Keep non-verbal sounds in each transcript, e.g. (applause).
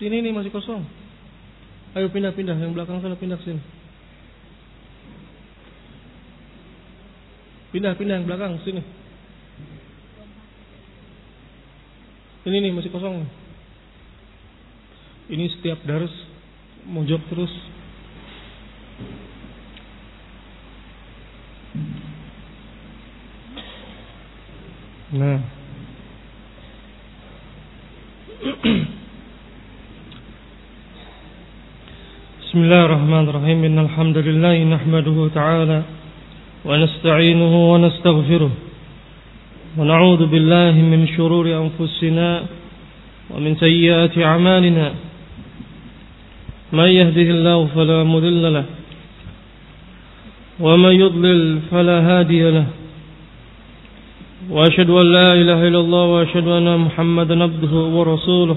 Sini nih masih kosong. Ayo pindah-pindah yang belakang sana pindah sini. Pindah-pindah yang belakang sini. Ini nih masih kosong. Ini setiap darus mojok terus. Nah. بسم الله الرحمن الرحيم إن الحمد لله نحمده تعالى ونستعينه ونستغفره ونعوذ بالله من شرور أنفسنا ومن سيئات أعمالنا من يهده الله فلا مذل له ومن يضلل فلا هادي له وأشهد أن لا إله إلا الله وأشهد أن محمدا عبده ورسوله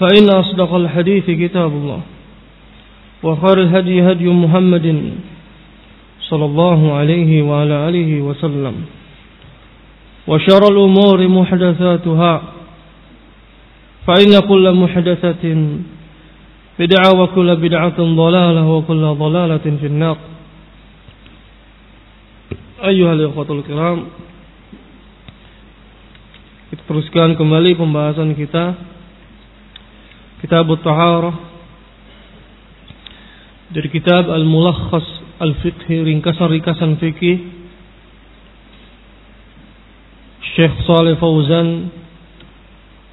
فإن أصدق الحديث كتاب الله وخير الهدي هدي محمد صلى الله عليه وعلى آله وسلم وشر الأمور محدثاتها فإن كل محدثة بدعة وكل بدعة ضلالة وكل ضلالة في النار. أيها الإخوة الكرام Kita teruskan kembali pembahasan kita Kitab Taharah dari kitab Al-Mulakhas Al-Fiqhi ringkasan-ringkasan fikih Syekh Saleh Fauzan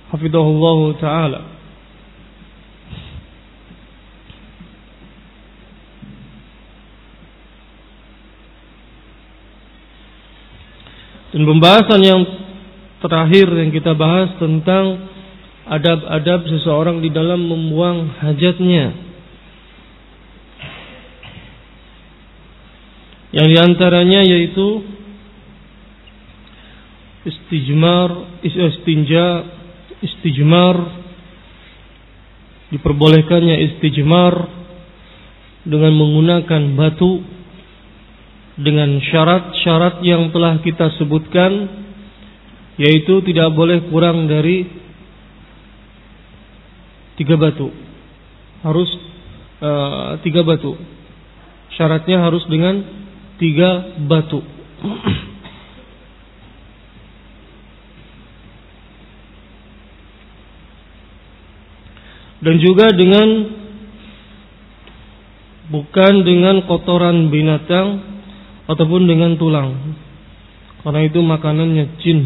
hafizahullah taala. Dan pembahasan yang terakhir yang kita bahas tentang adab-adab seseorang di dalam membuang hajatnya. Yang di antaranya yaitu istijmar, istinja, istijmar, diperbolehkannya istijmar dengan menggunakan batu dengan syarat-syarat yang telah kita sebutkan yaitu tidak boleh kurang dari tiga batu. Harus uh, tiga batu. Syaratnya harus dengan tiga batu. Dan juga dengan bukan dengan kotoran binatang ataupun dengan tulang. Karena itu makanannya jin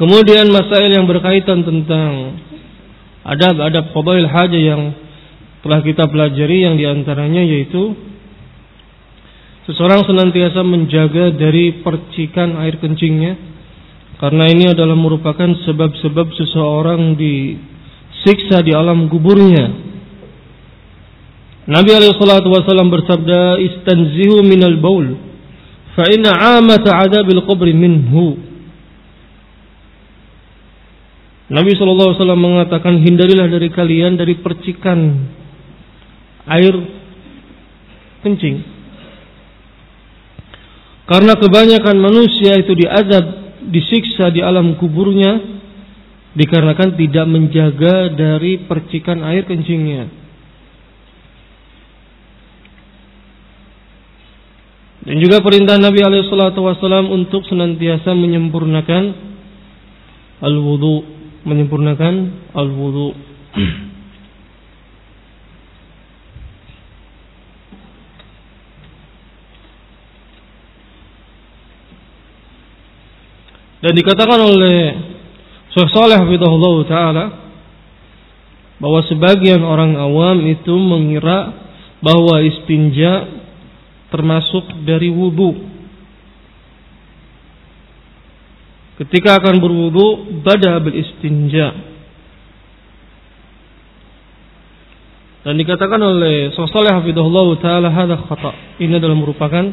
Kemudian masail yang berkaitan tentang adab-adab qabail haja yang telah kita pelajari yang di antaranya yaitu seseorang senantiasa menjaga dari percikan air kencingnya karena ini adalah merupakan sebab-sebab seseorang disiksa di alam kuburnya. Nabi alaihi wasallam bersabda istanzihu minal baul fa inna amata adabil qabri minhu Nabi SAW mengatakan hindarilah dari kalian dari percikan air kencing. Karena kebanyakan manusia itu diazab, disiksa di alam kuburnya dikarenakan tidak menjaga dari percikan air kencingnya. Dan juga perintah Nabi Alaihissalam untuk senantiasa menyempurnakan al-wudu, menyempurnakan al-wudu. Dan dikatakan oleh Syekh Saleh Hafizahullah Ta'ala bahwa sebagian orang awam itu mengira bahwa istinja termasuk dari wudhu. Ketika akan berwudhu, bada bil istinja. Dan dikatakan oleh Saleh Ta'ala hadha khata. Ini adalah merupakan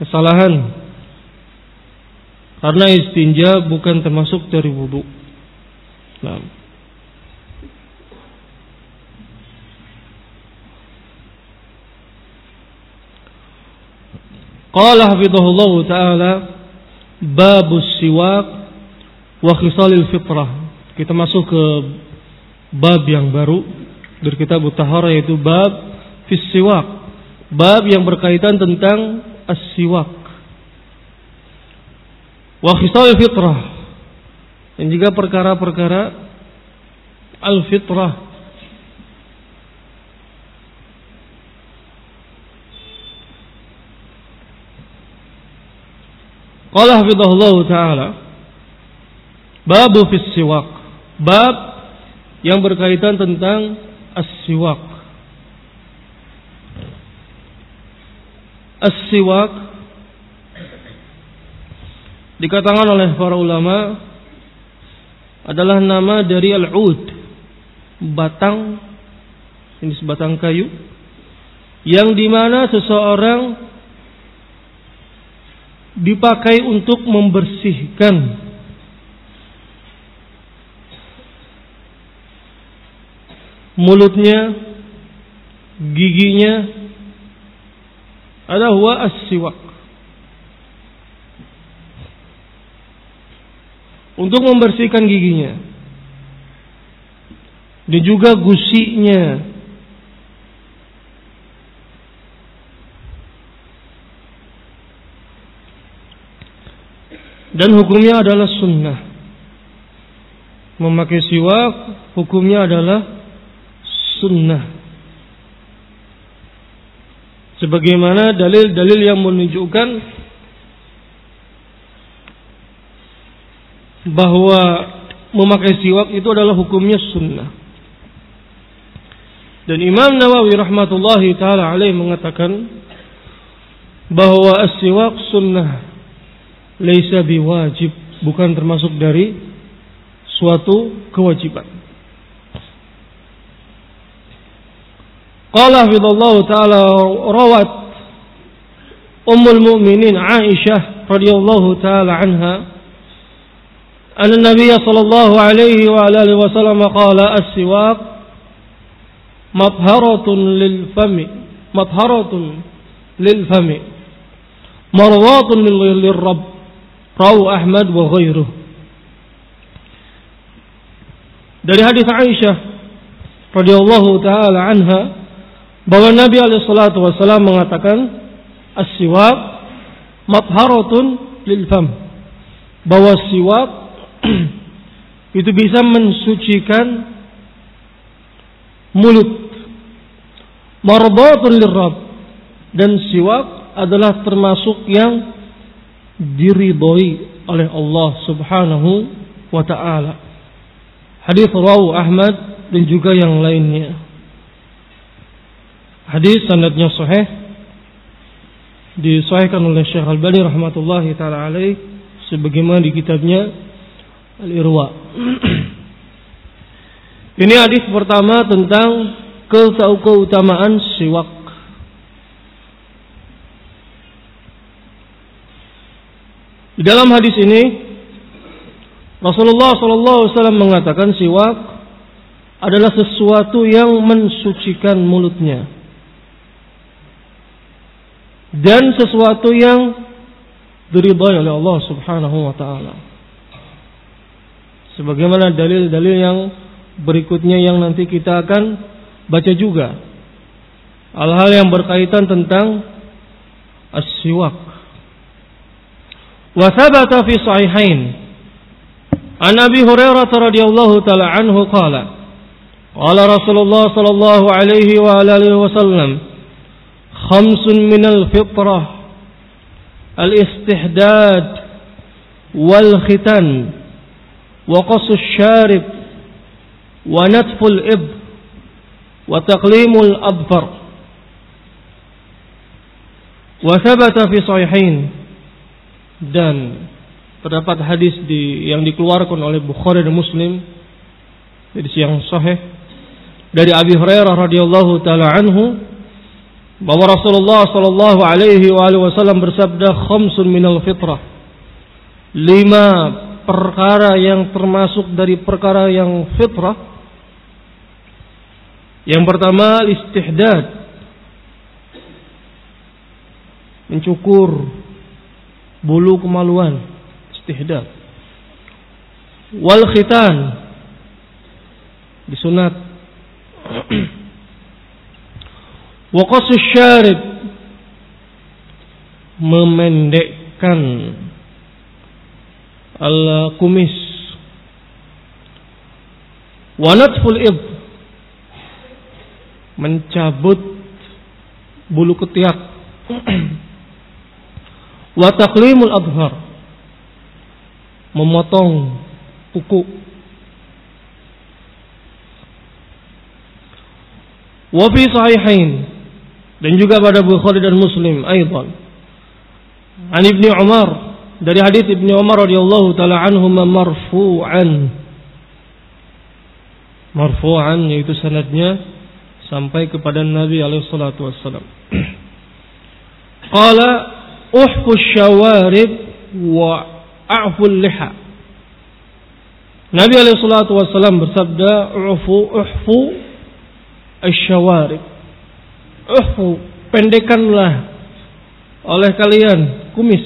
kesalahan karena istinja bukan termasuk dari wudhu. Nah. Qala hafidhahullah taala babus siwak wa khisalil fitrah. Kita masuk ke bab yang baru dari kitab Tahara yaitu bab fis siwak. Bab yang berkaitan tentang as-siwak wa khisal fitrah dan juga perkara-perkara al-fitrah Qala hafizahullah taala babu fis siwak. Bab yang berkaitan tentang as-siwak. As-siwak dikatakan oleh para ulama adalah nama dari al-ud batang ini sebatang kayu yang di mana seseorang dipakai untuk membersihkan. Mulutnya giginya adalah huwa as-siwak. Untuk membersihkan giginya. Dan juga gusinya dan hukumnya adalah sunnah. Memakai siwak hukumnya adalah sunnah. Sebagaimana dalil-dalil yang menunjukkan bahwa memakai siwak itu adalah hukumnya sunnah. Dan Imam Nawawi rahmatullahi taala alaih mengatakan bahwa as-siwak sunnah laisa biwajib, bukan termasuk dari suatu kewajiban. Qala hafizallahu taala rawat Ummul Mukminin Aisyah radhiyallahu taala anha أن النبي صلى الله عليه وعلى آله وسلم قال السواك مطهرة للفم مطهرة للفم مرضاة للرب Rawu Ahmad wa ghairuh. Dari hadis Aisyah radhiyallahu taala anha bahwa Nabi alaihi salatu wasallam mengatakan as-siwak matharatun lil fam. Bahwa siwak (clears throat) itu bisa mensucikan mulut marbatun lirab dan siwak adalah termasuk yang diridhoi oleh Allah Subhanahu wa taala. Hadis rawu Ahmad dan juga yang lainnya. Hadis sanadnya sahih disahihkan oleh Syekh Al-Bani rahmatullahi taala alaih sebagaimana di kitabnya Al-Irwa. (clears throat) Ini hadis pertama tentang keutamaan siwak. Di dalam hadis ini Rasulullah SAW mengatakan siwak adalah sesuatu yang mensucikan mulutnya dan sesuatu yang diridhai oleh Allah Subhanahu wa taala. Sebagaimana dalil-dalil yang berikutnya yang nanti kita akan baca juga. Hal-hal yang berkaitan tentang as-siwak. وثبت في صحيحين. عن أبي هريرة رضي الله تعالى عنه قال قال رسول الله صلى الله عليه وآله وسلم خمس من الفطرة الاستحداد والختان وقص الشارب ونتف الإب وتقليم الأظفر وثبت في صحيحين. Dan terdapat hadis di yang dikeluarkan oleh Bukhari dan Muslim dari yang sahih. Dari Abi Hurairah radhiyallahu taala anhu bahwa Rasulullah sallallahu alaihi wasallam bersabda khamsun minal fitrah. Lima perkara yang termasuk dari perkara yang fitrah. Yang pertama istihdad. Mencukur bulu kemaluan. Istihdad. Wal khitan. Disunat. (clears throat) Wa qasus syarib. Memendekkan al kumis wa natful ib. Mencabut bulu ketiak (clears throat) wa taqlimul adhar memotong kuku. Wafi sahihain dan juga pada Bukhari dan Muslim aidan. An Ibnu Umar dari hadis Ibnu Umar radhiyallahu taala anhu marfu'an. Marfu'an yaitu sanadnya sampai kepada Nabi alaihi salatu wassalam. (clears throat) Qala uhfu syawarib wa a'ful liha. Nabi alaihi salatu wasallam bersabda, "Ufu uhfu asyawarib." Uhfu, pendekkanlah oleh kalian kumis.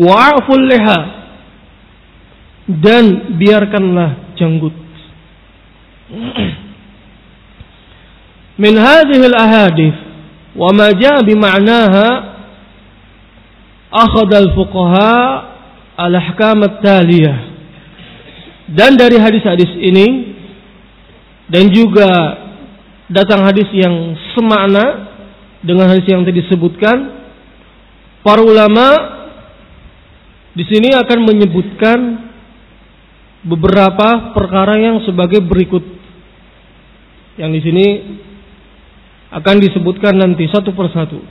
Wa'ful liha dan biarkanlah janggut. (clears throat) Min hadhihi al-ahadith wa ma jaa bi ma'naha akhad al-fuqaha al-ahkam at-taliyah. Dan dari hadis-hadis ini dan juga datang hadis yang semakna dengan hadis yang tadi disebutkan, para ulama di sini akan menyebutkan beberapa perkara yang sebagai berikut. Yang di sini akan disebutkan nanti satu persatu.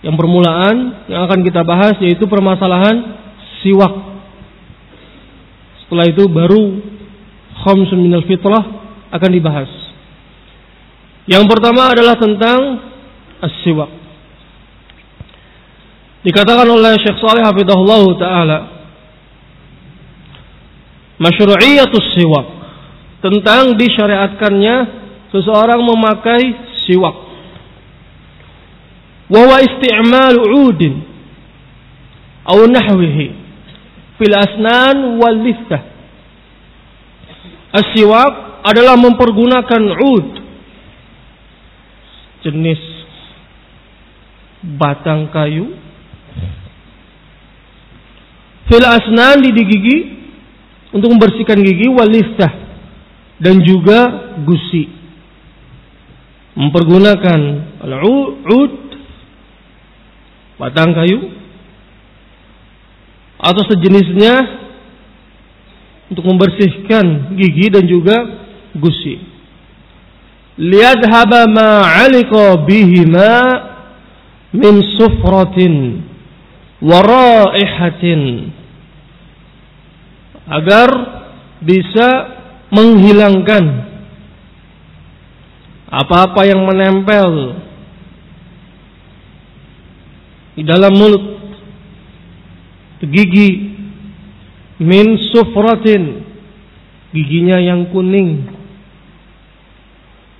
Yang permulaan yang akan kita bahas yaitu permasalahan siwak. Setelah itu baru khamsun minal fitrah akan dibahas. Yang pertama adalah tentang as-siwak. Dikatakan oleh Syekh Saleh Hafidahullah Ta'ala Masyru'iyatus siwak Tentang disyariatkannya Seseorang memakai siwak. Wawa isti'mal udin aw nahwihi fil asnan wal lithah. As-siwak adalah mempergunakan ud jenis batang kayu fil asnan di gigi untuk membersihkan gigi wal dan juga gusi mempergunakan al-ud batang kayu atau sejenisnya untuk membersihkan gigi dan juga gusi. Liyadhaba ma 'alika bihima min sufratin wa raihatin agar bisa menghilangkan apa-apa yang menempel di dalam mulut gigi min sufratin giginya yang kuning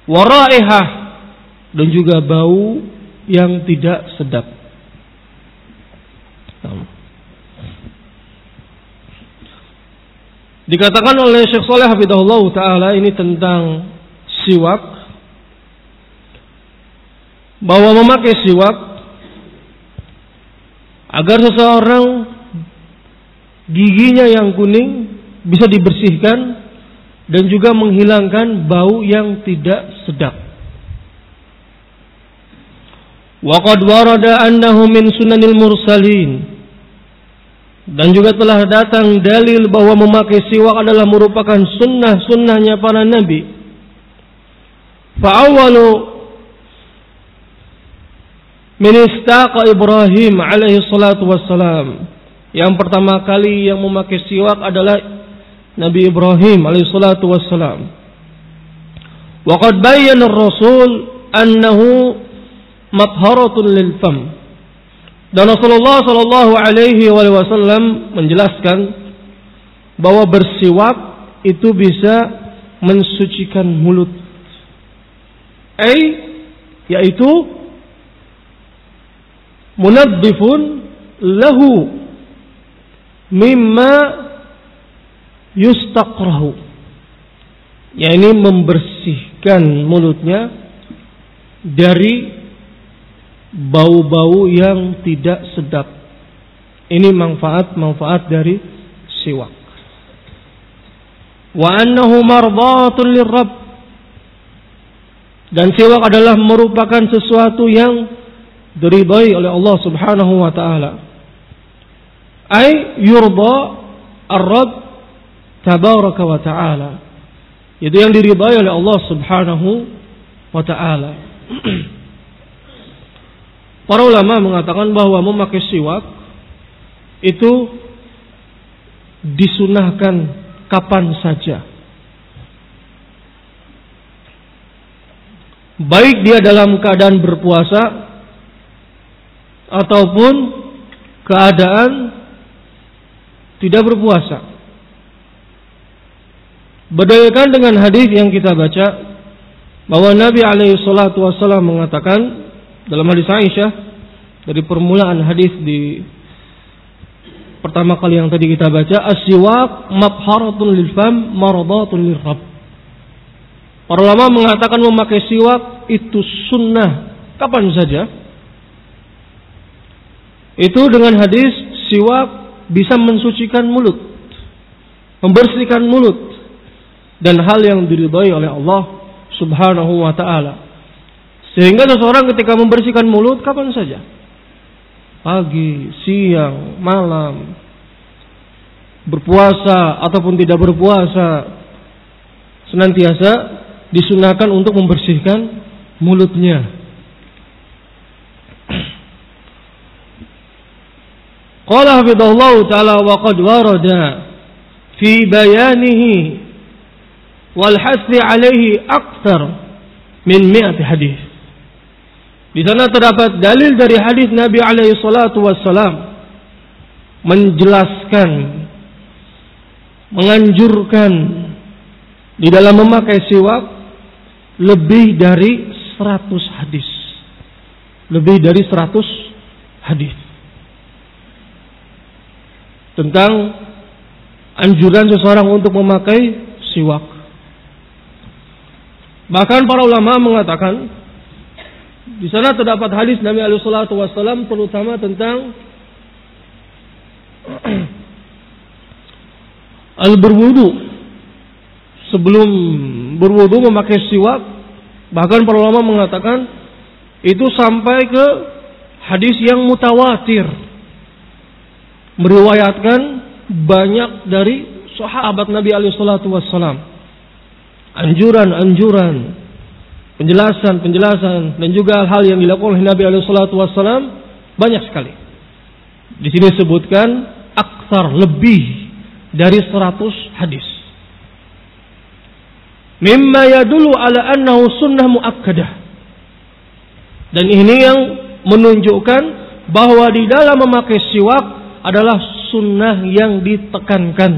waraihah dan juga bau yang tidak sedap. Dikatakan oleh Syekh Saleh Hafidahullah Ta'ala ini tentang siwak bahwa memakai siwak agar seseorang giginya yang kuning bisa dibersihkan dan juga menghilangkan bau yang tidak sedap. Waqad warada annahu min sunanil mursalin dan juga telah datang dalil bahwa memakai siwak adalah merupakan sunnah-sunnahnya para nabi. Fa'awalu min istaqa Ibrahim alaihi salatu wassalam. Yang pertama kali yang memakai siwak adalah Nabi Ibrahim alaihi salatu wassalam. Waqad bayyana ar-rasul annahu matharatun lil fam. Dan Rasulullah Shallallahu Alaihi Wasallam menjelaskan bahwa bersiwak itu bisa mensucikan mulut. Ai yaitu munaddifun lahu mimma yustaqrahu. Ya ini membersihkan mulutnya dari bau-bau yang tidak sedap. Ini manfaat-manfaat dari siwak. Wa annahu mardatun lirrabb. Dan siwak adalah merupakan sesuatu yang diridai oleh Allah Subhanahu wa taala. Ai yurda ar-rabb tabaraka wa taala. Itu yang diridai oleh Allah Subhanahu wa taala. (clears throat) Para ulama mengatakan bahwa memakai siwak itu disunahkan kapan saja. Baik dia dalam keadaan berpuasa ataupun keadaan tidak berpuasa. Berdasarkan dengan hadis yang kita baca bahwa Nabi alaihi salatu wasallam mengatakan dalam hadis Aisyah dari permulaan hadis di pertama kali yang tadi kita baca asyiwak mabharatun lil fam maradatun lil rabb. Para ulama mengatakan memakai siwak itu sunnah kapan saja. Itu dengan hadis siwak bisa mensucikan mulut, membersihkan mulut dan hal yang diridhai oleh Allah Subhanahu wa taala. Sehingga seseorang ketika membersihkan mulut kapan saja. Pagi, siang, malam. Berpuasa ataupun tidak berpuasa. Senantiasa disunahkan untuk membersihkan mulutnya. Qala hafidhullah ta'ala wa qad warada fi bayanihi wal hasbi alaihi akthar min mi'ati hadis. Di sana terdapat dalil dari hadis Nabi alaihi salatu wassalam menjelaskan menganjurkan di dalam memakai siwak lebih dari 100 hadis. Lebih dari 100 hadis. Tentang anjuran seseorang untuk memakai siwak. Bahkan para ulama mengatakan di sana terdapat hadis Nabi alaihi wasallam terutama tentang (clears throat) al berwudu. Sebelum berwudu memakai siwak, bahkan para ulama mengatakan itu sampai ke hadis yang mutawatir. Meriwayatkan banyak dari sahabat Nabi alaihi salatu wasallam. Anjuran-anjuran penjelasan-penjelasan dan juga hal yang dilakukan oleh Nabi alaihi salatu wasallam banyak sekali. Di sini disebutkan aksar lebih dari 100 hadis. Mimma yadulu ala annahu sunnah muakkadah. Dan ini yang menunjukkan bahwa di dalam memakai siwak adalah sunnah yang ditekankan.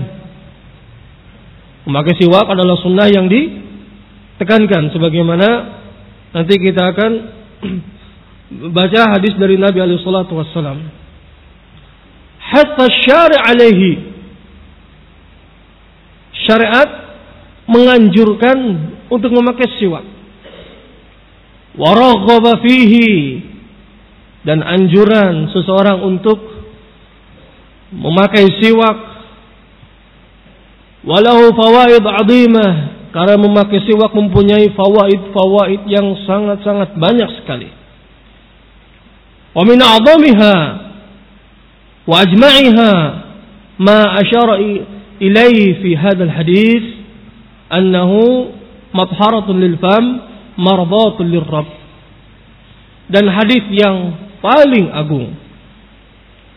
Memakai siwak adalah sunnah yang di tekankan sebagaimana nanti kita akan (clears throat) baca hadis dari Nabi alaihi wassalam. Hatta syari' alaihi syariat menganjurkan untuk memakai siwak. wa fihi dan anjuran seseorang untuk memakai siwak walahu fawaid azimah karena memakai siwak mempunyai fawaid-fawaid yang sangat-sangat banyak sekali. Wa min a'zamiha wa ajma'iha ma asyara ilaihi fi hadzal hadis annahu matharatun lil fam mardatul lirrab. Dan hadis yang paling agung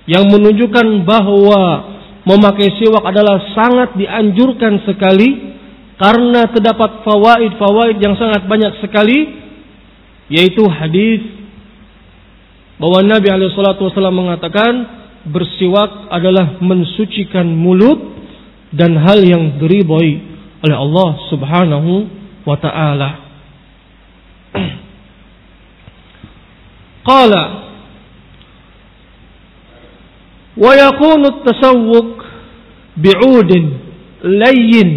yang menunjukkan bahwa memakai siwak adalah sangat dianjurkan sekali karena terdapat fawaid-fawaid yang sangat banyak sekali yaitu hadis bahwa Nabi alaihi salatu wasallam mengatakan bersiwak adalah mensucikan mulut dan hal yang diriboi oleh Allah Subhanahu wa taala. (clears throat) Qala ويكون التسوق بعود لين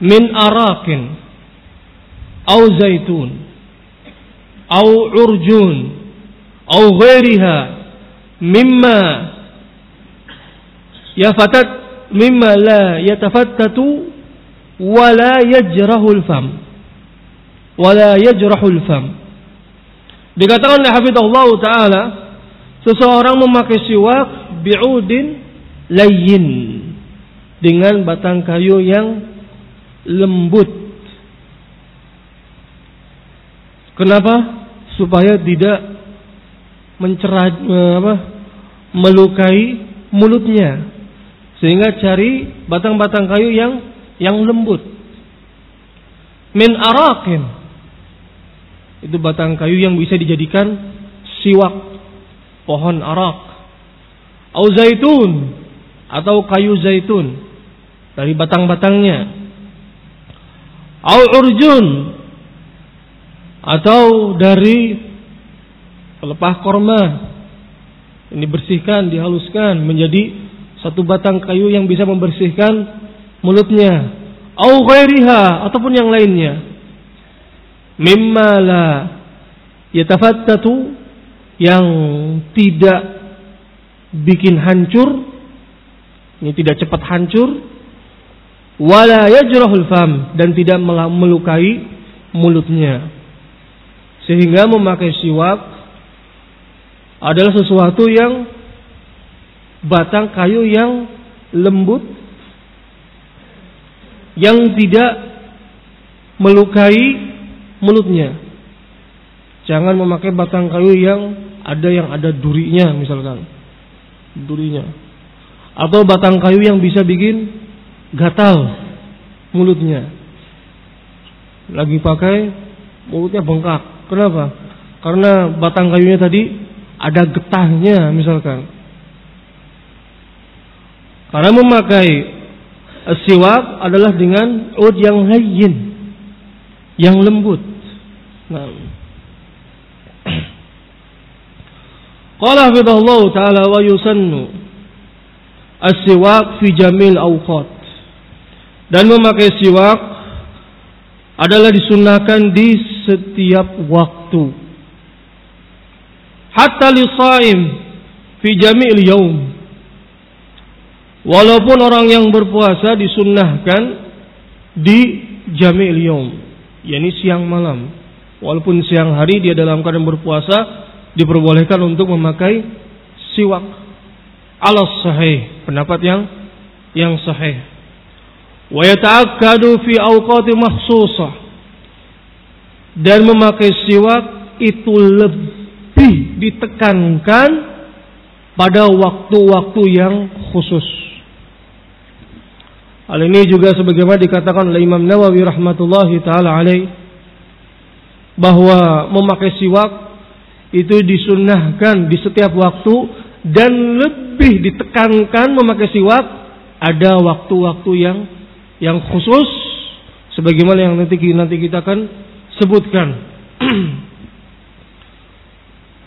من أراك أو زيتون أو عرجون أو غيرها مما يفتت مما لا يتفتت ولا يجره الفم ولا يجرح الفم. Dikatakan oleh Hafizahullah Ta'ala, seseorang memakai siwak bi'udin layin dengan batang kayu yang lembut. Kenapa? Supaya tidak mencerah apa, melukai mulutnya. Sehingga cari batang-batang kayu yang yang lembut. Min arakin itu batang kayu yang bisa dijadikan siwak pohon arak au zaitun atau kayu zaitun dari batang-batangnya au urjun atau dari pelepah korma ini bersihkan dihaluskan menjadi satu batang kayu yang bisa membersihkan mulutnya au ghairiha ataupun yang lainnya. Mimma la yatafattatu yang tidak bikin hancur ini tidak cepat hancur wala yajrahul fam dan tidak melukai mulutnya sehingga memakai siwak adalah sesuatu yang batang kayu yang lembut yang tidak melukai mulutnya. Jangan memakai batang kayu yang ada yang ada durinya misalkan. Durinya. Atau batang kayu yang bisa bikin gatal mulutnya. Lagi pakai mulutnya bengkak. Kenapa? Karena batang kayunya tadi ada getahnya misalkan. Karena memakai siwak adalah dengan ud yang hayyin, yang lembut. Nah. Qala hafidhahullah ta'ala wa yusannu as-siwak fi jamil awqat. Dan memakai siwak adalah disunahkan di setiap waktu. Hatta li saim fi jami'il yaum. Walaupun orang yang berpuasa disunnahkan di jami'il yaum, yakni siang malam. Walaupun siang hari dia dalam keadaan berpuasa diperbolehkan untuk memakai siwak. Alas sahih, pendapat yang yang sahih. Wa yata'akkadu fi awqati mahsusah. Dan memakai siwak itu lebih ditekankan pada waktu-waktu yang khusus. Hal ini juga sebagaimana dikatakan oleh Imam Nawawi rahmatullahi taala alaih bahwa memakai siwak itu disunnahkan di setiap waktu dan lebih ditekankan memakai siwak ada waktu-waktu yang yang khusus sebagaimana yang nanti nanti kita akan sebutkan. (clears throat)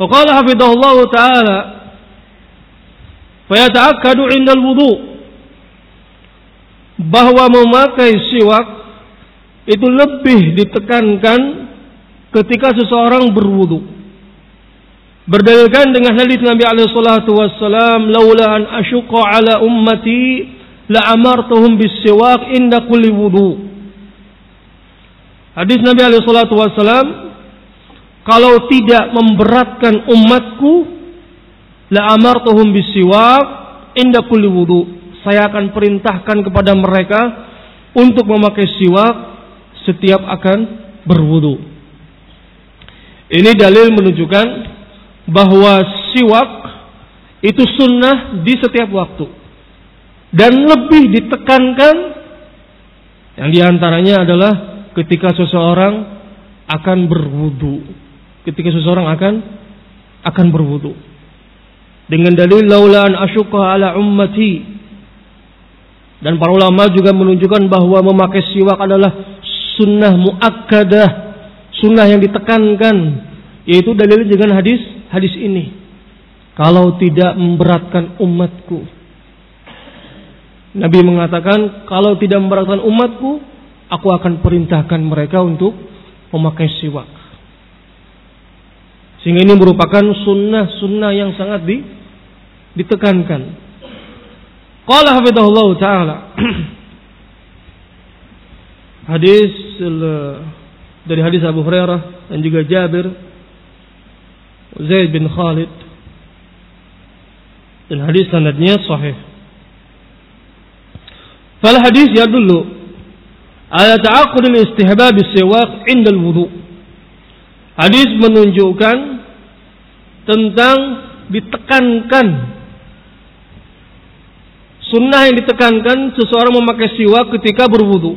Faqala hafidhahullah taala fayata'akkadu 'inda al-wudu bahwa memakai siwak itu lebih ditekankan ketika seseorang berwudu. Berdalilkan dengan hadis Nabi alaihi salatu wassalam, "Laula an asyqa ala ummati la amartuhum bis-siwak inda kulli wudu." Hadis Nabi alaihi salatu wassalam, kalau tidak memberatkan umatku, la amartuhum bis-siwak inda kulli wudu. Saya akan perintahkan kepada mereka untuk memakai siwak setiap akan berwudu. Ini dalil menunjukkan bahwa siwak itu sunnah di setiap waktu. Dan lebih ditekankan yang di antaranya adalah ketika seseorang akan berwudu. Ketika seseorang akan akan berwudu. Dengan dalil laula an asyqa ala ummati. Dan para ulama juga menunjukkan bahwa memakai siwak adalah sunnah muakkadah sunnah yang ditekankan yaitu dalil dengan hadis hadis ini. Kalau tidak memberatkan umatku. Nabi mengatakan kalau tidak memberatkan umatku aku akan perintahkan mereka untuk memakai siwak. Sehingga ini merupakan sunnah-sunnah yang sangat di, ditekankan. Qala hafidhahullah taala. (clears throat) Hadis dari hadis Abu Hurairah dan juga Jabir Zaid bin Khalid dan hadis sanadnya sahih. Fal hadis yadullu ala ta'aqqud al-istihbab as-siwak 'inda al-wudu. Hadis menunjukkan tentang ditekankan sunnah yang ditekankan seseorang memakai siwak ketika berwudu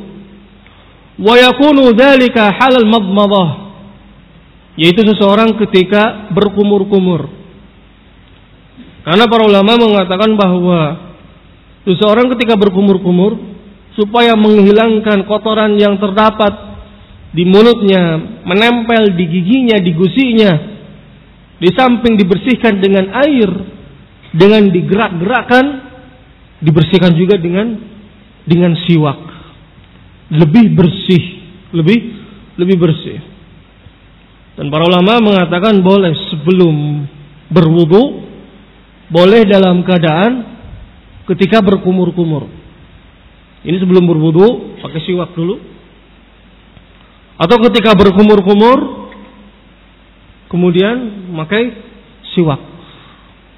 wa yakunu dzalika halal madmadah yaitu seseorang ketika berkumur-kumur karena para ulama mengatakan bahwa seseorang ketika berkumur-kumur supaya menghilangkan kotoran yang terdapat di mulutnya, menempel di giginya, di gusinya, di samping dibersihkan dengan air, dengan digerak-gerakkan, dibersihkan juga dengan dengan siwak lebih bersih, lebih lebih bersih. Dan para ulama mengatakan boleh sebelum berwudu, boleh dalam keadaan ketika berkumur-kumur. Ini sebelum berwudu pakai siwak dulu. Atau ketika berkumur-kumur kemudian pakai siwak.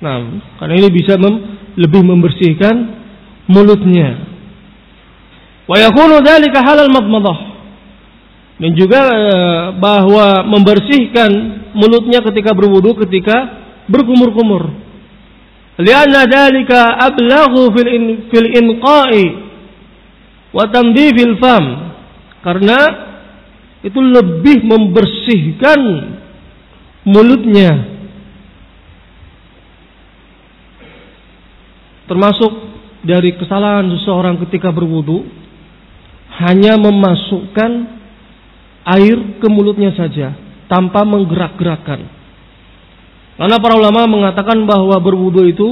Nah, karena ini bisa mem lebih membersihkan mulutnya. Wa yakunu dzalika halal madmadah. Dan juga eh, bahwa membersihkan mulutnya ketika berwudu ketika berkumur-kumur. Lianna dzalika ablaghu fil in, fil inqa'i wa tamdhifil fam. Karena itu lebih membersihkan mulutnya termasuk dari kesalahan seseorang ketika berwudu hanya memasukkan air ke mulutnya saja tanpa menggerak-gerakkan. Karena para ulama mengatakan bahwa berwudu itu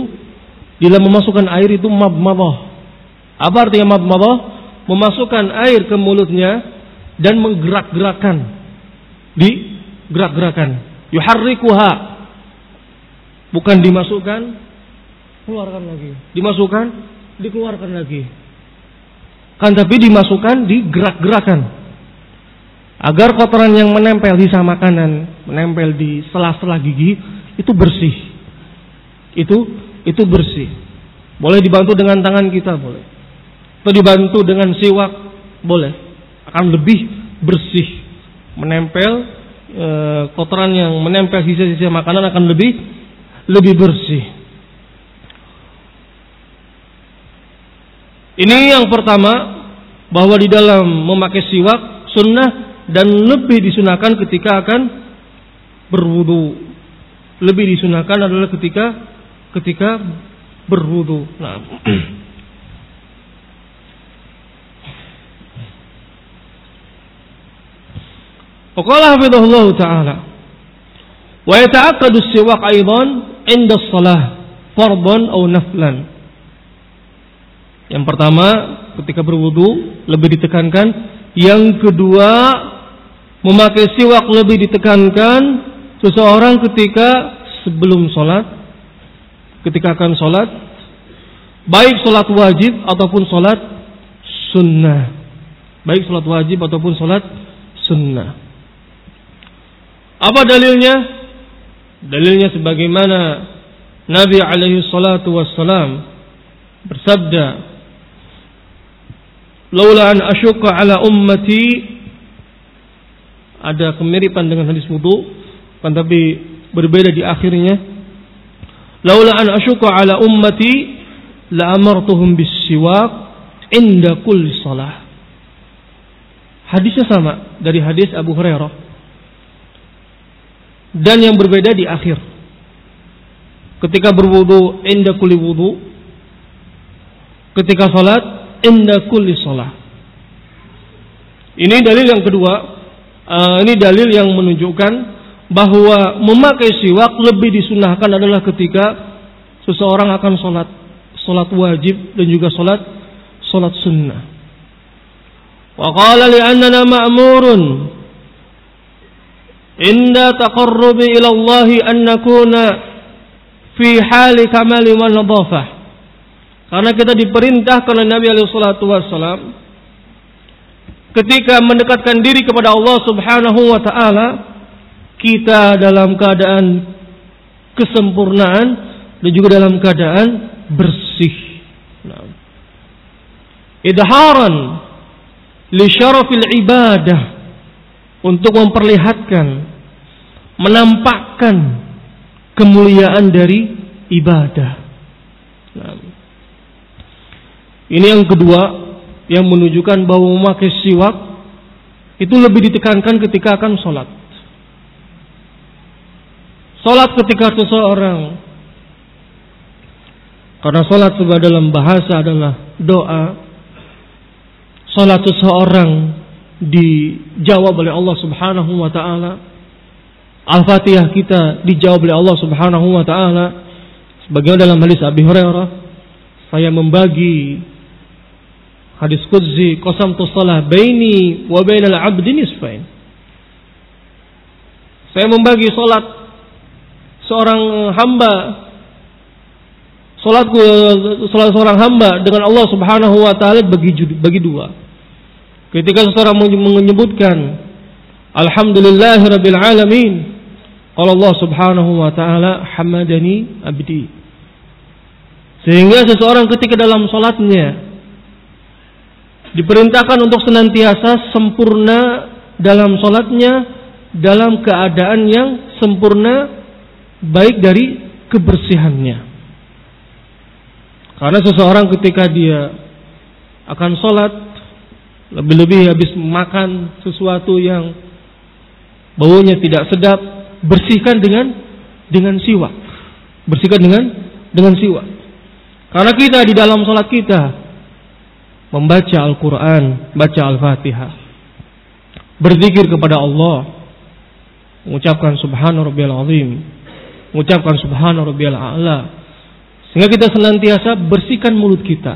bila memasukkan air itu mabmadah. Apa artinya mabmadah? Memasukkan air ke mulutnya dan menggerak-gerakkan. Di gerak-gerakan. Yuharrikuha. Bukan dimasukkan, keluarkan lagi. Dimasukkan, dikeluarkan lagi. Kan tapi dimasukkan di gerak-gerakan. Agar kotoran yang menempel di sisa makanan, menempel di sela-sela gigi itu bersih. Itu itu bersih. Boleh dibantu dengan tangan kita boleh. Atau dibantu dengan siwak boleh. Akan lebih bersih. Menempel e, kotoran yang menempel sisa-sisa makanan akan lebih lebih bersih. Ini yang pertama bahwa di dalam memakai siwak sunnah dan lebih disunahkan ketika akan berwudu. Lebih disunahkan adalah ketika ketika berwudu. Nah. (clears throat) Waqala hafidhahullah ta'ala wa yata'aqqadu as-siwak aidan 'inda as-salah fardhan aw naflan yang pertama ketika berwudu lebih ditekankan. Yang kedua memakai siwak lebih ditekankan seseorang ketika sebelum sholat, ketika akan sholat, baik sholat wajib ataupun sholat sunnah. Baik sholat wajib ataupun sholat sunnah. Apa dalilnya? Dalilnya sebagaimana Nabi alaihi salatu wassalam bersabda, "Laula an ala ummati" Ada kemiripan dengan hadis wudu, kan tapi berbeda di akhirnya. "Laula an asyqa ala ummati la amartuhum bis siwak inda kulli salah." Hadisnya sama dari hadis Abu Hurairah. Dan yang berbeda di akhir. Ketika berwudu inda kulli wudu. Ketika salat inda kulli salat. Ini dalil yang kedua uh, ini dalil yang menunjukkan bahwa memakai siwak lebih disunahkan adalah ketika seseorang akan sholat sholat wajib dan juga sholat sholat sunnah. Wa li li'annana ma'murun inda taqarrubi ila Allah an nakuna fi hali kamali wa nadhafah. Karena kita diperintahkan oleh Nabi alaihi salatu wasallam ketika mendekatkan diri kepada Allah Subhanahu wa taala kita dalam keadaan kesempurnaan dan juga dalam keadaan bersih. Nah. Idharan li syarafil ibadah untuk memperlihatkan menampakkan kemuliaan dari ibadah. Ini yang kedua yang menunjukkan bahwa memakai siwak itu lebih ditekankan ketika akan sholat. Sholat ketika seseorang karena sholat sebagai dalam bahasa adalah doa salat seseorang dijawab oleh Allah Subhanahu wa taala. Al-Fatihah kita dijawab oleh Allah Subhanahu wa taala. Sebagaimana dalam hadis Abi Hurairah, saya membagi hadis qudsi qasam salah baini wa bainal 'abdi nisfain. Saya membagi salat seorang hamba Salatku salat seorang hamba dengan Allah Subhanahu wa taala bagi bagi dua. Ketika seseorang menyebutkan Alhamdulillahirabbil alamin, qala Allah Subhanahu wa taala hamadani abdi. Sehingga seseorang ketika dalam salatnya diperintahkan untuk senantiasa sempurna dalam salatnya dalam keadaan yang sempurna baik dari kebersihannya. Karena seseorang ketika dia akan sholat, lebih-lebih habis makan sesuatu yang baunya tidak sedap, bersihkan dengan dengan siwak. Bersihkan dengan dengan siwak. Karena kita di dalam sholat kita membaca Al-Quran, baca Al-Fatihah, berzikir kepada Allah, mengucapkan Subhana Rabbiyal Azim, mengucapkan Subhana Rabbiyal A'la, sehingga kita senantiasa bersihkan mulut kita.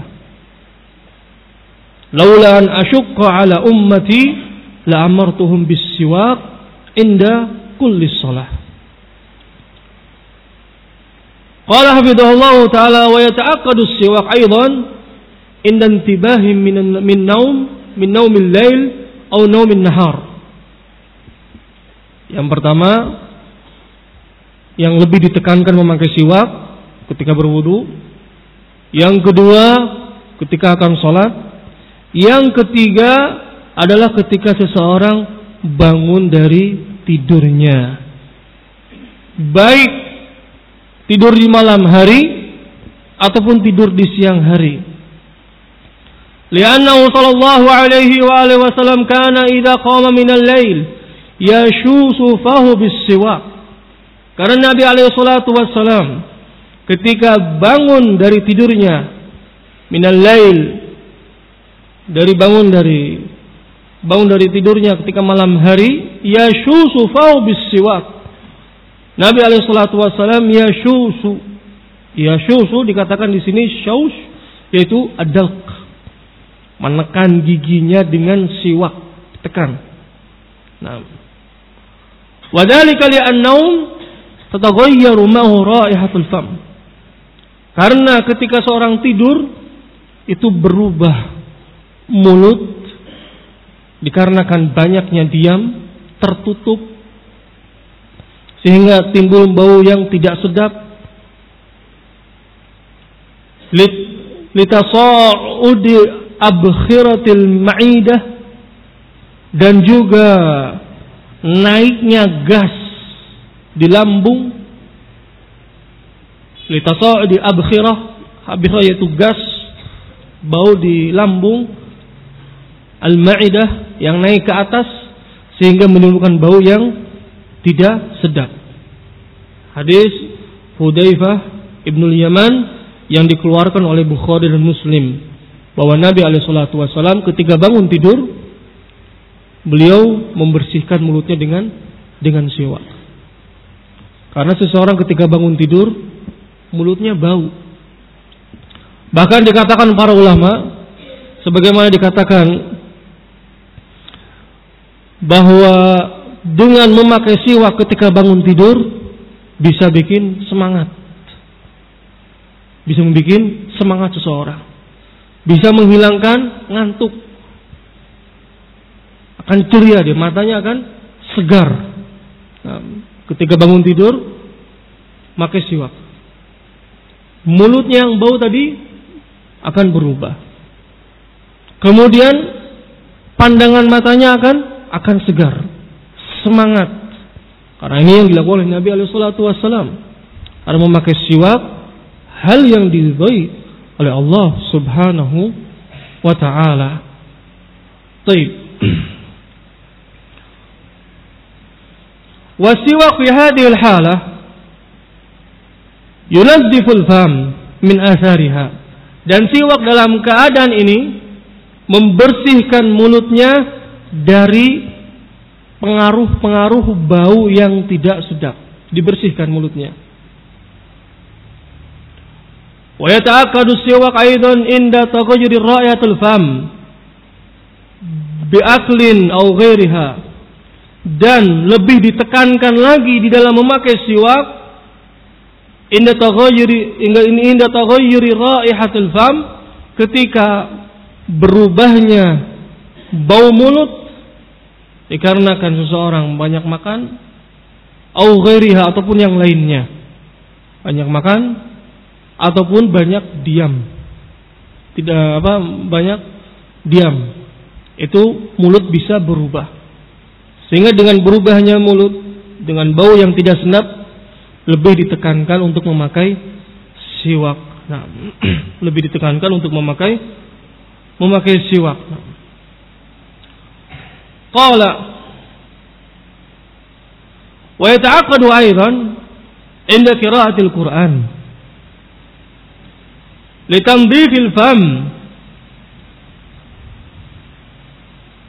Laula an asyqa ala ummati la amartuhum siwak inda kulli shalah. Qala hafidhahullah taala wa yata'aqqadu siwak aidan inda intibahim min min naum min naumil lail atau naumin nahar. Yang pertama yang lebih ditekankan memakai siwak ketika berwudu. Yang kedua ketika akan sholat. Yang ketiga adalah ketika seseorang bangun dari tidurnya. Baik tidur di malam hari ataupun tidur di siang hari. Liannahu sallallahu alaihi wa alihi wasallam kana idza qama min al-lail yashusu fahu bis-siwak. Karena Nabi alaihi salatu wassalam ketika bangun dari tidurnya minal lail dari bangun dari bangun dari tidurnya ketika malam hari yashusu fau bisiwak Nabi alaihi salatu wasallam yashusu yashusu dikatakan di sini syaus yaitu adalk menekan giginya dengan siwak tekan. Nah. Wadhalika li'annaum tatagayyaru ma'hu raihatul fam. Karena ketika seorang tidur itu berubah mulut dikarenakan banyaknya diam tertutup sehingga timbul bau yang tidak sedap. Litasa'udi abkhiratil ma'idah dan juga naiknya gas di lambung. Litasa'udi abkhirah abkhirah yaitu gas bau di lambung. Al-ma'idah yang naik ke atas sehingga menimbulkan bau yang tidak sedap. Hadis Hudzaifah Ibnu Yaman yang dikeluarkan oleh Bukhari dan Muslim bahwa Nabi alaihissalatu wasallam ketika bangun tidur beliau membersihkan mulutnya dengan dengan siwak. Karena seseorang ketika bangun tidur mulutnya bau. Bahkan dikatakan para ulama sebagaimana dikatakan bahwa dengan memakai siwak ketika bangun tidur bisa bikin semangat bisa membuat semangat seseorang. Bisa menghilangkan ngantuk. Akan ceria dia, matanya akan segar. Nah, ketika bangun tidur, pakai siwak. Mulutnya yang bau tadi akan berubah. Kemudian pandangan matanya akan akan segar, semangat. Karena ini yang dilakukan oleh Nabi Alaihi Wasallam. Karena memakai siwak hal yang diridhai oleh Allah Subhanahu wa taala. Baik. (clears throat) Wasiwak fi hadhihi al-halah yunazzifu al-fam min athariha. Dan siwak dalam keadaan ini membersihkan mulutnya dari pengaruh-pengaruh bau yang tidak sedap. Dibersihkan mulutnya. Wa yata'akkadu siwak aidan inda taghayyuri ra'yatul fam bi aklin aw ghairiha. Dan lebih ditekankan lagi di dalam memakai siwak inda taghayyuri inda taghayyuri raihatul fam ketika berubahnya bau mulut dikarenakan seseorang banyak makan au ghairiha ataupun yang lainnya. Banyak makan ataupun banyak diam. Tidak apa banyak diam. Itu mulut bisa berubah. Sehingga dengan berubahnya mulut dengan bau yang tidak senap lebih ditekankan untuk memakai siwak. Nah, (clears throat) lebih ditekankan untuk memakai memakai siwak. Qala wa yata'aqqadu aidan inda qira'atil Qur'an litandhifil fam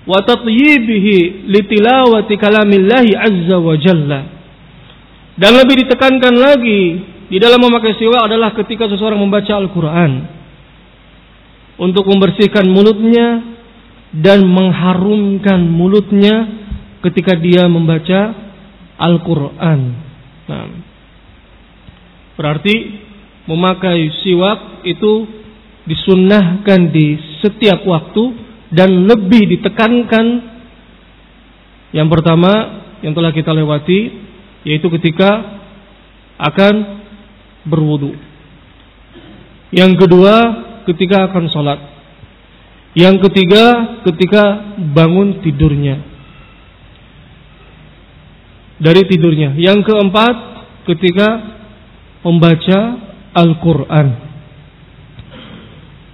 wa tatyibihi litilawati kalamillahi azza wa jalla dan lebih ditekankan lagi di dalam memakai siwak adalah ketika seseorang membaca Al-Quran untuk membersihkan mulutnya dan mengharumkan mulutnya ketika dia membaca Al-Quran. Nah, berarti memakai siwak itu disunnahkan di setiap waktu dan lebih ditekankan yang pertama yang telah kita lewati yaitu ketika akan berwudu. Yang kedua ketika akan sholat. Yang ketiga ketika bangun tidurnya. Dari tidurnya. Yang keempat ketika membaca Al-Quran.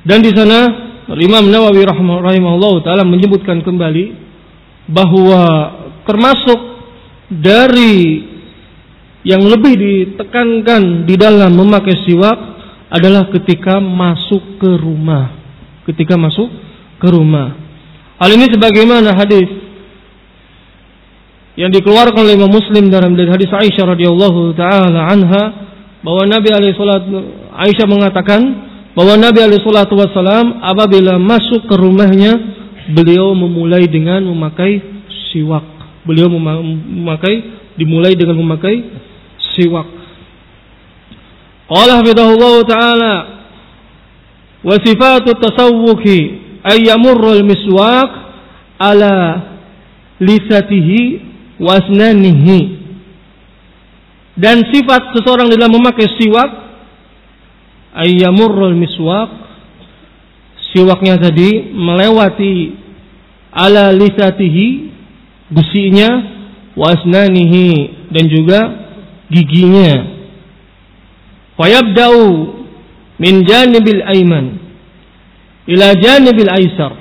Dan di sana Imam Nawawi rahimahullah taala menyebutkan kembali bahwa termasuk dari yang lebih ditekankan di dalam memakai siwak adalah ketika masuk ke rumah. Ketika masuk ke rumah. Hal ini sebagaimana hadis yang dikeluarkan oleh Imam Muslim dalam hadis Aisyah radhiyallahu taala anha bahwa Nabi alaihissalam Aisyah mengatakan bahwa Nabi alaihissalatu wassalam apabila masuk ke rumahnya beliau memulai dengan memakai siwak. Beliau memakai dimulai dengan memakai siwak. Qala hafidhahullah taala wa sifatu tasawwuki ay yamurru al-miswak ala lisatihi wa asnanihi. Dan sifat seseorang dalam memakai siwak ay yamurru al-miswak siwaknya tadi melewati ala lisatihi gusinya wasnanihi dan juga giginya. Fayabda'u min janibil aiman ila janibil aisar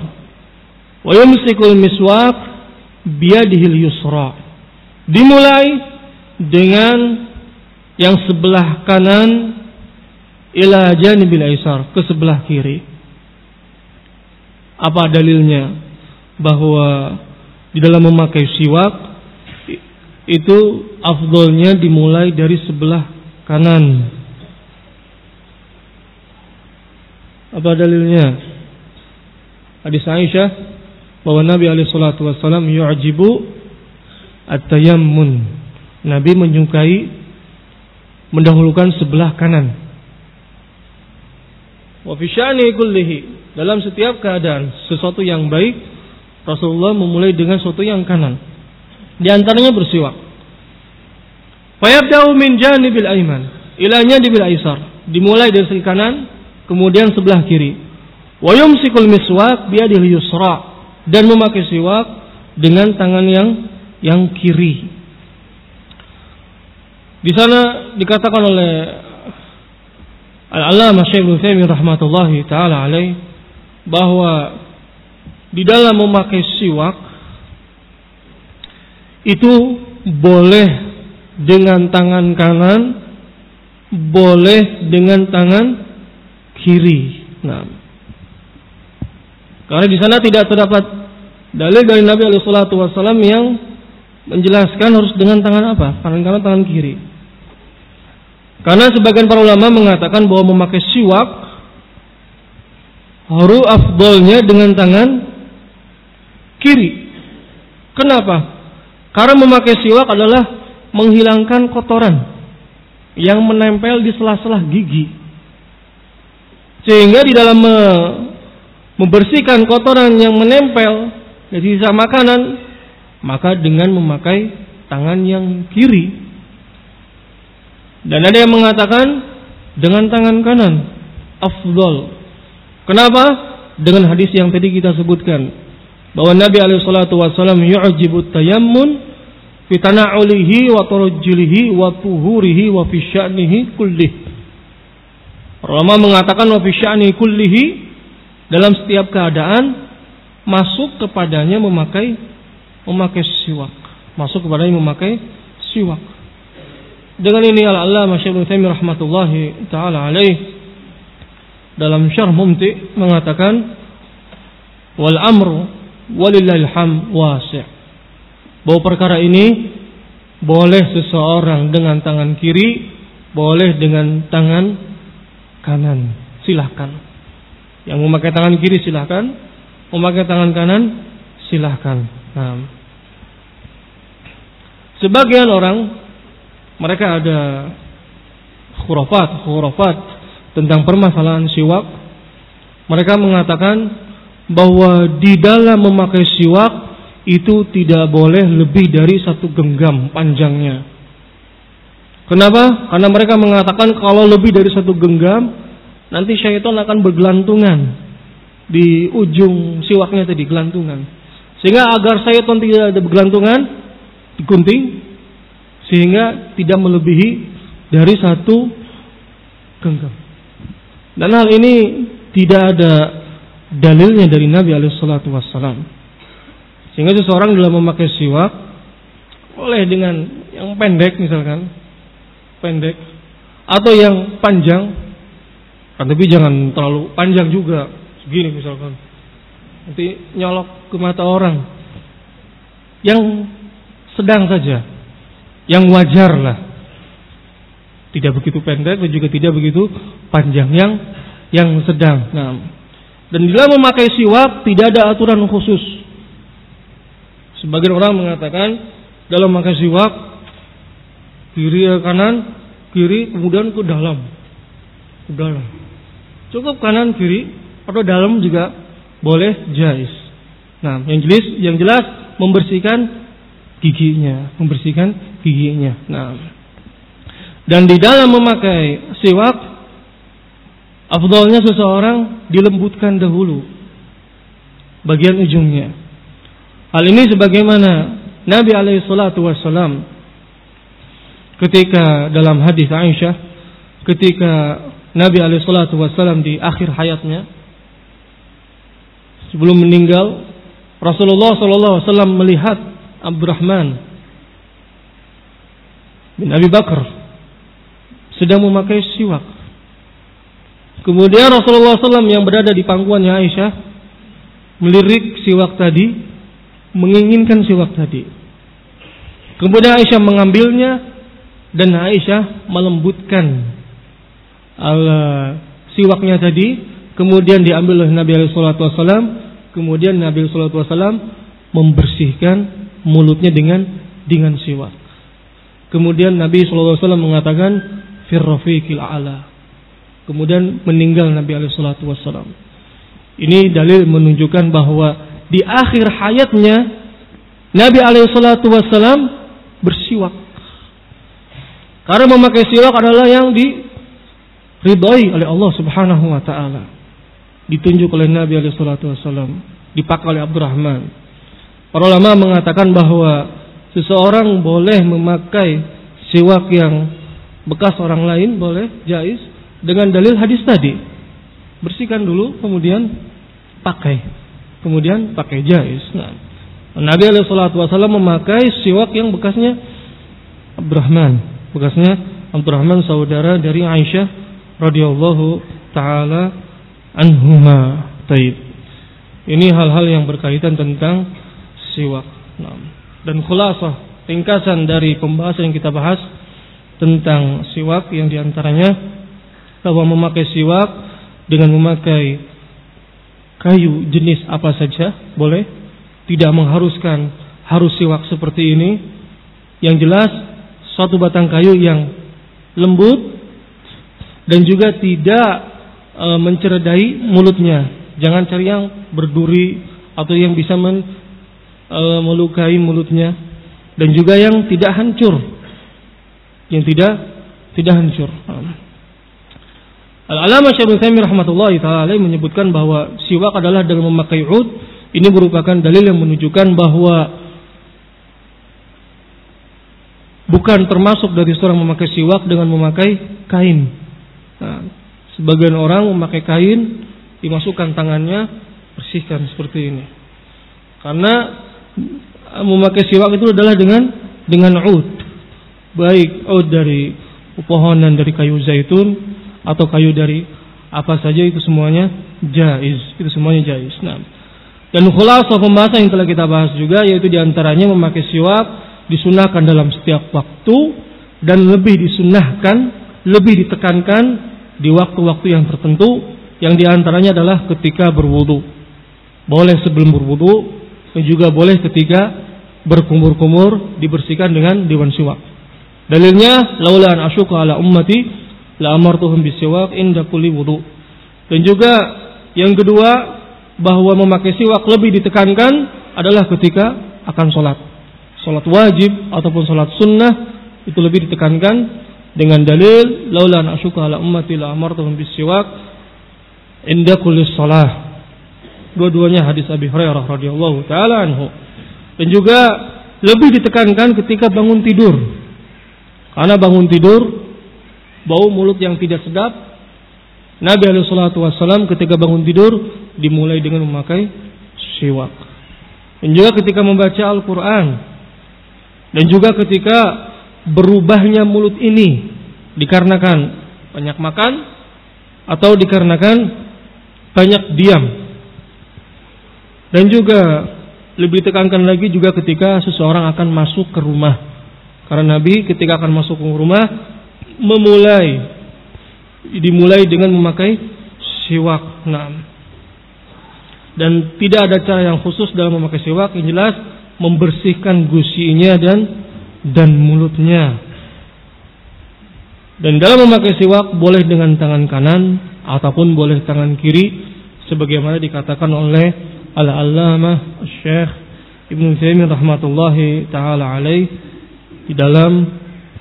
wa yumsikul miswak biyadihil yusra. Dimulai dengan yang sebelah kanan ila janibil aisar ke sebelah kiri apa dalilnya bahwa di dalam memakai siwak itu afdolnya dimulai dari sebelah kanan. Apa dalilnya? Hadis Aisyah bahwa Nabi alaihi salatu wasallam yu'jibu at-tayammun. Nabi menyukai mendahulukan sebelah kanan. Wa fi kullihi dalam setiap keadaan sesuatu yang baik Rasulullah memulai dengan sesuatu yang kanan. Di antaranya bersiwak. Fayabda'u min janibil aiman ila janibil aisar. Dimulai dari sisi kanan, kemudian sebelah kiri. Wa yumsikul miswak biadil yusra dan memakai siwak dengan tangan yang yang kiri. Di sana dikatakan oleh Al-Allamah Syekh Ibnu rahmatullahi taala alaih bahwa di dalam memakai siwak itu boleh dengan tangan kanan, boleh dengan tangan kiri. Nah, karena di sana tidak terdapat dalil dari Nabi Alaihi Wasallam yang menjelaskan harus dengan tangan apa, tangan kanan, tangan kiri. Karena sebagian para ulama mengatakan bahwa memakai siwak harus afdolnya dengan tangan kiri. Kenapa? Karena memakai siwak adalah menghilangkan kotoran yang menempel di sela-sela gigi. Sehingga di dalam membersihkan kotoran yang menempel di sisa makanan, maka dengan memakai tangan yang kiri. Dan ada yang mengatakan dengan tangan kanan afdol. Kenapa? Dengan hadis yang tadi kita sebutkan bahwa Nabi alaihi salatu wasallam yu'jibu tayammun fi tana'ulihi wa tarajjulihi wa tuhurihi wa fi sya'nihi kullih. Ulama mengatakan wa fi sya'nihi dalam setiap keadaan masuk kepadanya memakai memakai siwak. Masuk kepadanya memakai siwak. Dengan ini Allah Masya Allah rahmatullahi taala alaih dalam syarh mumti mengatakan wal amru walillahilham wasi' bahwa perkara ini boleh seseorang dengan tangan kiri boleh dengan tangan kanan. Silahkan. Yang memakai tangan kiri silahkan memakai tangan kanan silahkan. Nah. sebagian orang mereka ada khurafat khurafat tentang permasalahan siwak mereka mengatakan bahwa di dalam memakai siwak itu tidak boleh lebih dari satu genggam panjangnya. Kenapa? Karena mereka mengatakan kalau lebih dari satu genggam nanti syaitan akan bergelantungan di ujung siwaknya tadi gelantungan. Sehingga agar syaitan tidak ada bergelantungan digunting sehingga tidak melebihi dari satu genggam. Dan hal ini tidak ada dalilnya dari Nabi Alaihissalatu. Sehingga seseorang dalam memakai siwak boleh dengan yang pendek misalkan, pendek atau yang panjang, tapi jangan terlalu panjang juga, segini misalkan, nanti nyolok ke mata orang. Yang sedang saja, yang wajar lah, tidak begitu pendek dan juga tidak begitu panjang yang yang sedang. Nah, dan bila memakai siwak tidak ada aturan khusus. Sebagian orang mengatakan dalam memakai siwak Kiri ke kanan, kiri kemudian ke dalam. Ke dalam. Cukup kanan kiri atau dalam juga boleh jais. Nah, yang jelas yang jelas membersihkan giginya, membersihkan giginya. Nah, dan di dalam memakai siwak, afdolnya seseorang dilembutkan dahulu bagian ujungnya. Hal ini sebagaimana Nabi alaihi salatu wassalam ketika dalam hadis Aisyah ketika Nabi alaihi salatu wassalam di akhir hayatnya sebelum meninggal Rasulullah sallallahu alaihi wasallam melihat Abdurrahman bin Abi Bakar sedang memakai siwak. Kemudian Rasulullah SAW yang berada di pangkuannya Aisyah melirik siwak tadi, menginginkan siwak tadi. Kemudian Aisyah mengambilnya dan Aisyah melembutkan al siwaknya tadi, kemudian diambil oleh Nabi Alaihi Wasallam, kemudian Nabi Alaihi Wasallam membersihkan mulutnya dengan dengan siwak. Kemudian Nabi SAW mengatakan firrafiqil a'la. Kemudian meninggal Nabi SAW. Ini dalil menunjukkan bahwa di akhir hayatnya Nabi SAW bersiwak. Karena memakai siwak adalah yang diridhoi oleh Allah Subhanahu wa taala. Ditunjuk oleh Nabi SAW, dipakai oleh Abdurrahman. Para ulama mengatakan bahwa seseorang boleh memakai siwak yang bekas orang lain boleh jais dengan dalil hadis tadi. Bersihkan dulu kemudian pakai. Kemudian pakai jais. Nah, Nabi alaihi wasallam memakai siwak yang bekasnya Abdurrahman, bekasnya Abdurrahman saudara dari Aisyah radhiyallahu taala anhuma. Taib. Ini hal-hal yang berkaitan tentang siwak. Dan khulasah ringkasan dari pembahasan yang kita bahas tentang siwak yang di antaranya bahwa memakai siwak dengan memakai kayu jenis apa saja boleh? Tidak mengharuskan harus siwak seperti ini. Yang jelas suatu batang kayu yang lembut dan juga tidak e, menceredai mulutnya. Jangan cari yang berduri atau yang bisa men, e, melukai mulutnya dan juga yang tidak hancur yang tidak tidak hancur Al-Alama Syaikhul Utsaimin rahmatullahi taala menyebutkan bahwa siwak adalah dengan memakai ud ini merupakan dalil yang menunjukkan bahwa bukan termasuk dari seorang memakai siwak dengan memakai kain. Nah, sebagian orang memakai kain dimasukkan tangannya bersihkan seperti ini. Karena memakai siwak itu adalah dengan dengan ud. Baik ud dari pepohonan dari kayu zaitun atau kayu dari apa saja itu semuanya jaiz. Itu semuanya jaiz. Nah, dan khulasah pembahasan yang telah kita bahas juga yaitu di antaranya memakai siwak disunahkan dalam setiap waktu dan lebih disunahkan, lebih ditekankan di waktu-waktu yang tertentu yang di antaranya adalah ketika berwudu. Boleh sebelum berwudu dan juga boleh ketika berkumur-kumur dibersihkan dengan dewan siwak. Dalilnya laula an asyqa ala ummati la amartuhum bisiwak inda kulli wudu. Dan juga yang kedua bahwa memakai siwak lebih ditekankan adalah ketika akan sholat. Sholat wajib ataupun sholat sunnah itu lebih ditekankan dengan dalil laula an asyqa ala ummati la amartuhum bisiwak inda kulli shalah Dua-duanya hadis Abi Hurairah radhiyallahu taala anhu. Dan juga lebih ditekankan ketika bangun tidur. Karena bangun tidur bau mulut yang tidak sedap. Nabi alaihi wasallam ketika bangun tidur dimulai dengan memakai siwak. Dan juga ketika membaca Al-Qur'an. Dan juga ketika berubahnya mulut ini dikarenakan banyak makan atau dikarenakan banyak diam dan juga lebih tekankan lagi juga ketika seseorang akan masuk ke rumah. Karena Nabi ketika akan masuk ke rumah memulai dimulai dengan memakai siwak. Dan tidak ada cara yang khusus dalam memakai siwak yang jelas membersihkan gusinya dan dan mulutnya. Dan dalam memakai siwak boleh dengan tangan kanan ataupun boleh tangan kiri sebagaimana dikatakan oleh Al-Allamah Syekh Ibnu Taimin rahmatullahi taala alaih di dalam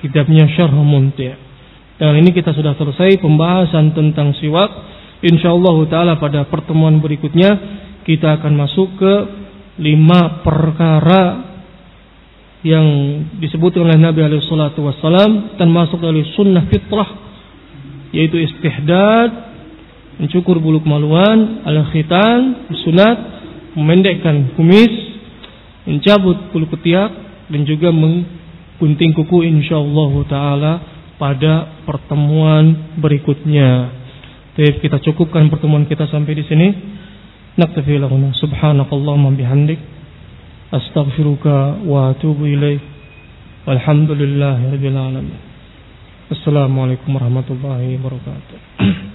kitabnya Syarh Mumti'. Dan ini kita sudah selesai pembahasan tentang siwak. Insyaallah taala pada pertemuan berikutnya kita akan masuk ke lima perkara yang disebut oleh Nabi alaihi salatu wasallam termasuk dari sunnah fitrah yaitu istihdad mencukur bulu kemaluan al khitan sunat memendekkan kumis mencabut bulu ketiak dan juga menggunting kuku insyaallah taala pada pertemuan berikutnya. Jadi kita cukupkan pertemuan kita sampai di sini. Naktafi lahuna subhanakallahumma bihamdik astaghfiruka wa atubu ilaih walhamdulillahi rabbil alamin assalamualaikum warahmatullahi wabarakatuh (clears throat)